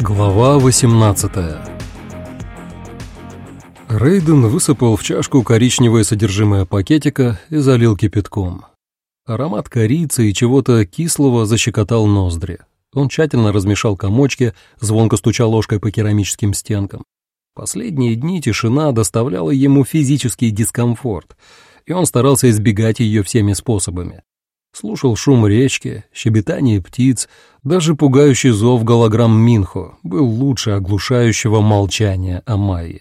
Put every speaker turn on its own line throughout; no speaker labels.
Глава 18 Рейден высыпал в чашку коричневое содержимое пакетика и залил кипятком. Аромат корицы и чего-то кислого защекотал ноздри. Он тщательно размешал комочки, звонко стуча ложкой по керамическим стенкам. Последние дни тишина доставляла ему физический дискомфорт, и он старался избегать ее всеми способами. Слушал шум речки, щебетание птиц, даже пугающий зов голограмм Минхо был лучше оглушающего молчания о Майе.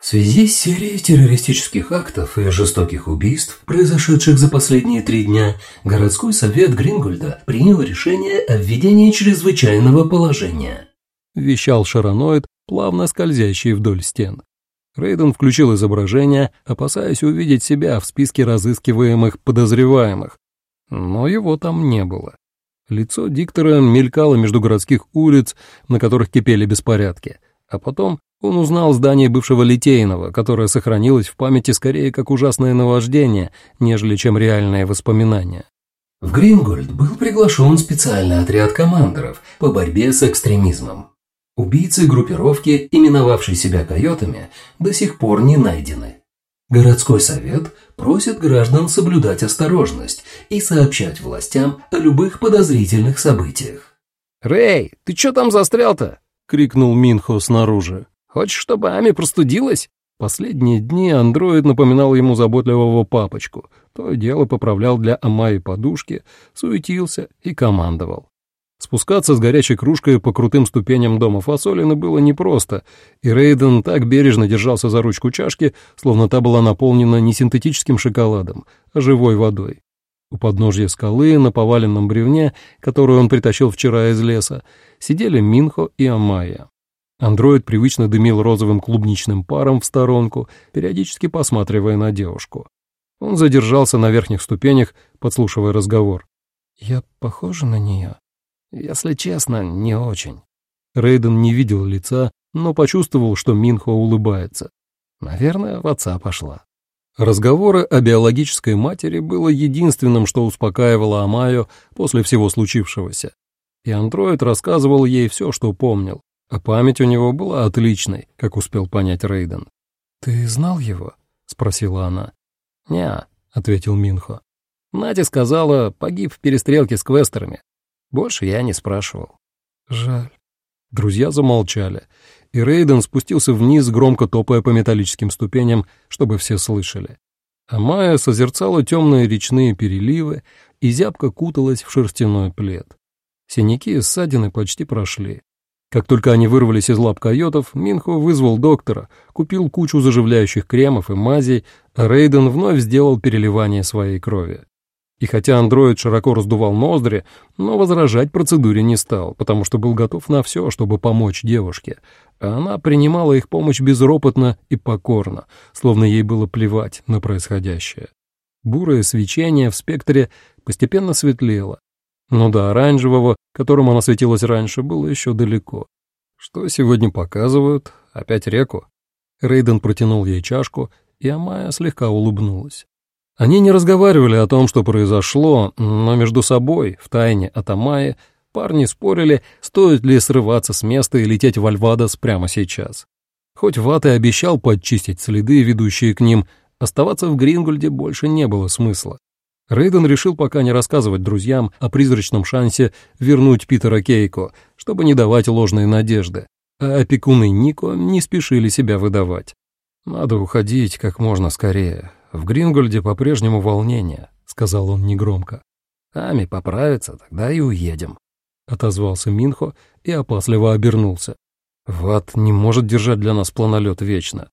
В связи с серией террористических актов и жестоких убийств, произошедших за последние три дня, городской совет Грингольда принял решение о введении чрезвычайного положения.
Вещал шароноид, плавно скользящий вдоль стен. Рейден включил изображение, опасаясь увидеть себя в списке разыскиваемых подозреваемых, но его там не было. Лицо диктора мелькало между городских улиц, на которых кипели беспорядки, а потом он узнал здание бывшего Литейного, которое сохранилось в памяти скорее как ужасное наваждение, нежели чем реальные воспоминания.
В Грингольд был приглашен специальный отряд командоров по борьбе с экстремизмом. Убийцы группировки, именовавшей себя койотами, до сих пор не найдены. Городской совет просит граждан соблюдать осторожность и сообщать властям о любых подозрительных событиях.
«Рэй, ты чё там застрял-то?»
— крикнул Минхо снаружи.
Хочешь, чтобы Ами простудилась?»
Последние дни андроид напоминал ему заботливого папочку. То дело поправлял для Амаи подушки, суетился и командовал. Спускаться с горячей кружкой по крутым ступеням дома Фасолина было непросто, и Рейден так бережно держался за ручку чашки, словно та была наполнена не синтетическим шоколадом, а живой водой. У подножья скалы, на поваленном бревне, которую он притащил вчера из леса, сидели Минхо и Амайя. Андроид привычно дымил розовым клубничным паром в сторонку, периодически посматривая на девушку. Он задержался на верхних ступенях, подслушивая разговор.
«Я похожа на нее?»
«Если честно, не очень».
Рейден не видел лица, но почувствовал, что Минхо улыбается.
Наверное, в отца пошла.
Разговоры о биологической матери было единственным, что успокаивало Амаю после всего случившегося. И андроид рассказывал ей все, что помнил, а память у него была отличной, как успел понять Рейден.
«Ты знал его?» — спросила она.
«Не», —
ответил Минхо.
«Надя сказала, погиб в перестрелке с квестерами. Больше я не спрашивал».
«Жаль».
Друзья замолчали, и Рейден спустился вниз, громко топая по металлическим ступеням, чтобы все слышали. А Майя созерцала темные речные переливы и зябко куталась в шерстяной плед. Синяки и ссадины почти прошли. Как только они вырвались из лап койотов, Минхо вызвал доктора, купил кучу заживляющих кремов и мазей, а Рейден вновь сделал переливание своей крови. И хотя андроид широко раздувал ноздри, но возражать процедуре не стал, потому что был готов на все, чтобы помочь девушке, а она принимала их помощь безропотно и покорно, словно ей было плевать на происходящее. Бурое свечение в спектре постепенно светлело, но до оранжевого, которым она светилась раньше, было еще далеко. Что сегодня показывают? Опять реку? Рейден протянул ей чашку, и Амая слегка улыбнулась. Они не разговаривали о том, что произошло, но между собой, в тайне от Амаи, парни спорили, стоит ли срываться с места и лететь в Альвадос прямо сейчас. Хоть Ват и обещал подчистить следы, ведущие к ним, оставаться в Грингольде больше не было смысла. Рейден решил пока не рассказывать друзьям о призрачном шансе вернуть Питера Кейко, чтобы не давать ложные надежды, а опекуны Нико не спешили себя выдавать. «Надо уходить как можно скорее. В Грингольде по-прежнему волнение», — сказал он негромко.
«Ами поправится, тогда и уедем», —
отозвался Минхо и опасливо обернулся. «Ват не может держать для нас планолет вечно.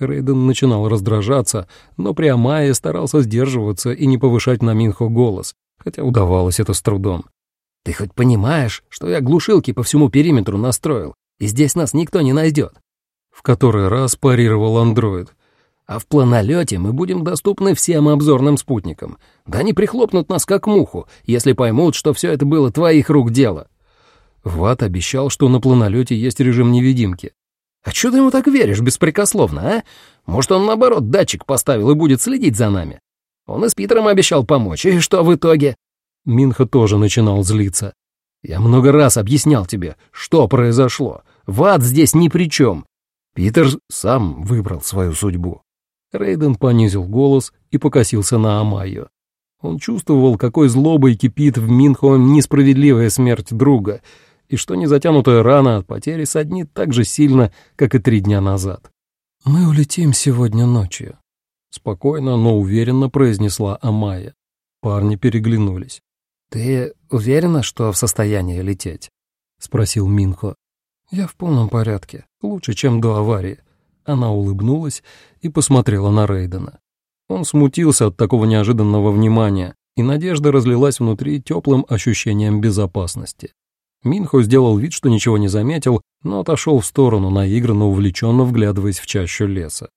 Рейден начинал раздражаться, но при Амае старался сдерживаться и не повышать на Минхо голос, хотя удавалось это с трудом.
«Ты хоть понимаешь, что я глушилки по всему периметру настроил, и здесь нас никто не найдет?»
В который раз парировал андроид.
«А в планолете мы будем доступны всем обзорным спутникам. Да они прихлопнут нас как муху, если поймут, что все это было твоих рук дело».
Ват обещал, что на планолете есть режим невидимки.
А чё ты ему так веришь беспрекословно, а? Может, он, наоборот, датчик поставил и будет следить за нами? Он и с Питером обещал помочь, и что в итоге?»
Минха тоже начинал злиться.
Я много раз объяснял тебе, что произошло. Ват здесь ни при чем. Питер сам выбрал свою судьбу.
Рейден понизил голос и покосился на Амайю. Он чувствовал, какой злобой кипит в Минхо несправедливая смерть друга, и что незатянутая рана от потери саднит так же сильно, как и три дня назад.
«Мы улетим сегодня ночью», —
спокойно, но уверенно произнесла Амайя. Парни переглянулись.
«Ты уверена, что в состоянии лететь?»
— спросил Минхо.
«Я в полном порядке, лучше, чем до аварии».
Она улыбнулась и посмотрела на Рейдена. Он смутился от такого неожиданного внимания, и надежда разлилась внутри теплым ощущением безопасности. Минхо сделал вид, что ничего не заметил, но отошел в сторону, наигранно увлеченно вглядываясь в чащу леса.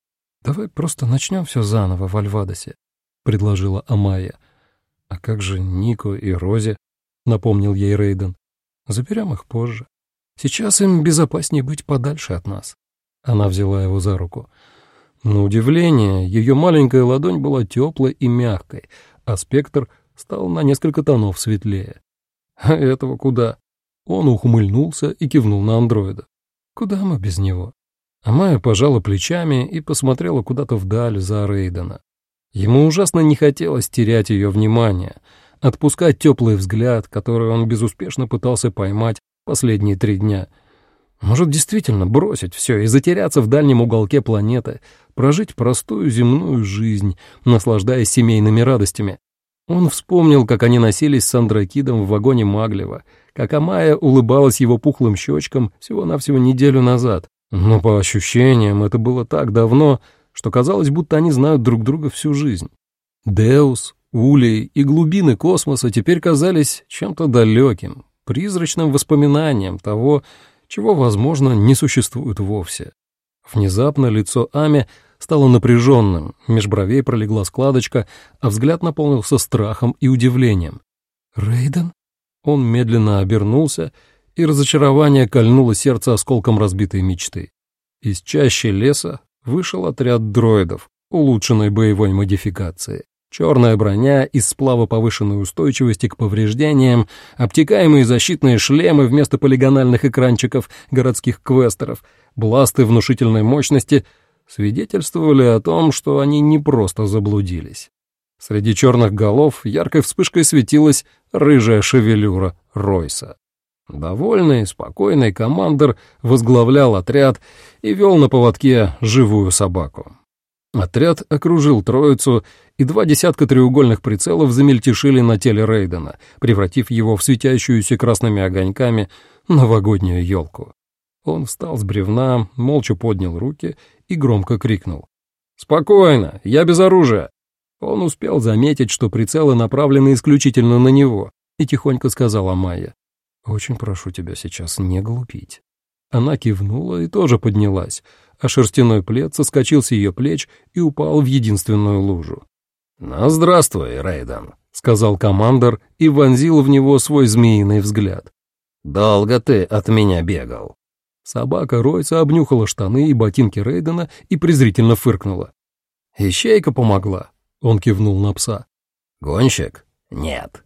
«Давай просто начнем все заново в Альвадосе», — предложила Амайя.
«А как же Нико и Рози?» — напомнил ей Рейден.
«Заберем их позже. Сейчас им безопаснее быть подальше от нас».
Она взяла его за руку. На удивление, ее маленькая ладонь была теплой и мягкой, а спектр стал на несколько тонов светлее. А этого куда? Он ухмыльнулся и кивнул на андроида.
Куда мы без него?
Майя пожала плечами и посмотрела куда-то вдаль за Рейдена. Ему ужасно не хотелось терять ее внимание, отпускать теплый взгляд, который он безуспешно пытался поймать последние три дня — может, действительно бросить все и затеряться в дальнем уголке планеты, прожить простую земную жизнь, наслаждаясь семейными радостями. Он вспомнил, как они носились с Андракидом в вагоне Маглева, как Амая улыбалась его пухлым щечкам всего-навсего неделю назад. Но по ощущениям это было так давно, что казалось, будто они знают друг друга всю жизнь. Деус, Улей и глубины космоса теперь казались чем-то далеким, призрачным воспоминанием того, чего, возможно, не существует вовсе. Внезапно лицо Ами стало напряженным, меж бровей пролегла складочка, а взгляд наполнился страхом и удивлением.
«Рейден?»
Он медленно обернулся, и разочарование кольнуло сердце осколком разбитой мечты. Из чащи леса вышел отряд дроидов улучшенной боевой модификации. Черная броня из сплава повышенной устойчивости к повреждениям, обтекаемые защитные шлемы вместо полигональных экранчиков городских квестеров, бласты внушительной мощности свидетельствовали о том, что они не просто заблудились. Среди черных голов яркой вспышкой светилась рыжая шевелюра Ройса. Довольный, спокойный командир возглавлял отряд и вел на поводке живую собаку. Отряд окружил троицу, и два десятка треугольных прицелов замельтешили на теле Рейдена, превратив его в светящуюся красными огоньками новогоднюю елку. Он встал с бревна, молча поднял руки и громко крикнул. «Спокойно, я без оружия!» Он успел заметить, что прицелы направлены исключительно на него, и тихонько сказала Майя. «Очень прошу тебя сейчас не глупить». Она кивнула и тоже поднялась, а шерстяной плед соскочил с ее плеч и упал в единственную лужу.
«Ну, здравствуй, Рейден», —
сказал командор и вонзил в него свой змеиный взгляд.
«Долго ты от меня бегал».
Собака Ройса обнюхала штаны и ботинки Рейдена и презрительно фыркнула. «Ищейка помогла», — он кивнул на пса.
«Гонщик? Нет».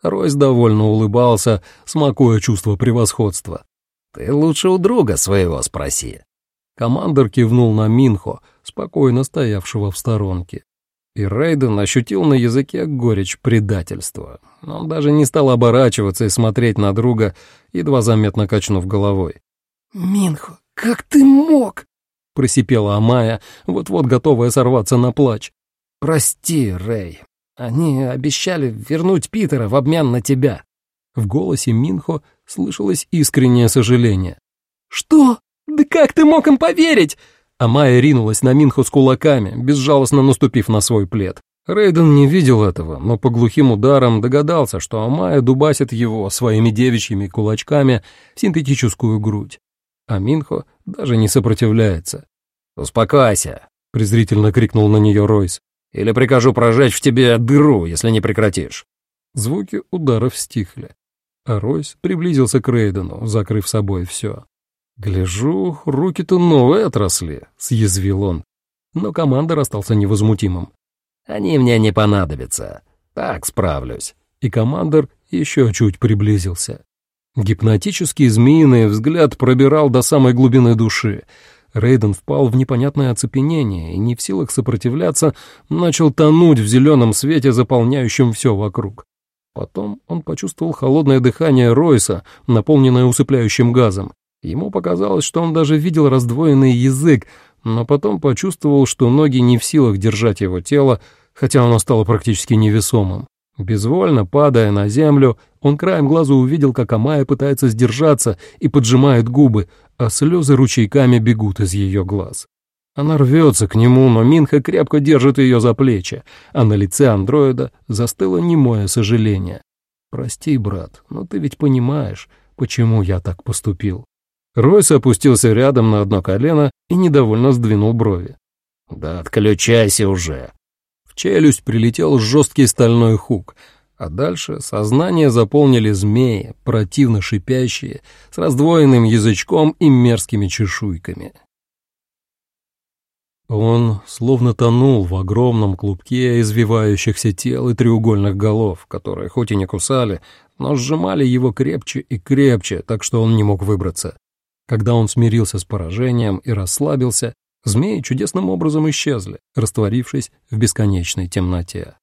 Ройс довольно улыбался, смакуя чувство превосходства.
Ты лучше у друга своего спроси.
Командор кивнул на Минхо, спокойно стоявшего в сторонке. И Рейден ощутил на языке горечь предательства. Он даже не стал оборачиваться и смотреть на друга, едва заметно качнув головой.
«Минхо, как ты мог?»
— просипела Амая, вот-вот готовая сорваться на плач.
«Прости, Рей. Они обещали вернуть Питера в обмен на тебя».
В голосе Минхо слышалось искреннее сожаление.
«Что? Да как ты мог им поверить?»
А Майя ринулась на Минхо с кулаками, безжалостно наступив на свой плед. Рейден не видел этого, но по глухим ударам догадался, что Амая дубасит его своими девичьими кулачками в синтетическую грудь. А Минхо даже не сопротивляется.
«Успокойся!»
— презрительно крикнул на нее Ройс.
«Или прикажу прожечь в тебе дыру, если не прекратишь».
Звуки ударов стихли а Ройс приблизился к Рейдену, закрыв собой все. «Гляжу, руки-то новые отросли», — съязвил он. Но командор остался невозмутимым.
«Они мне не понадобятся. Так справлюсь».
И командор еще чуть приблизился. Гипнотический змеиный взгляд пробирал до самой глубины души. Рейден впал в непонятное оцепенение и, не в силах сопротивляться, начал тонуть в зеленом свете, заполняющем все вокруг. Потом он почувствовал холодное дыхание Ройса, наполненное усыпляющим газом. Ему показалось, что он даже видел раздвоенный язык, но потом почувствовал, что ноги не в силах держать его тело, хотя оно стало практически невесомым. Безвольно падая на землю, он краем глаза увидел, как Амая пытается сдержаться и поджимает губы, а слезы ручейками бегут из ее глаз. Она рвется к нему, но Минха крепко держит ее за плечи, а на лице андроида застыло немое сожаление. «Прости, брат, но ты ведь понимаешь, почему я так поступил». Ройс опустился рядом на одно колено и недовольно сдвинул брови.
«Да отключайся уже!»
челюсть прилетел жесткий стальной хук, а дальше сознание заполнили змеи, противно шипящие, с раздвоенным язычком и мерзкими чешуйками. Он словно тонул в огромном клубке извивающихся тел и треугольных голов, которые хоть и не кусали, но сжимали его крепче и крепче, так что он не мог выбраться. Когда он смирился с поражением и расслабился, Змеи чудесным образом исчезли, растворившись в бесконечной темноте.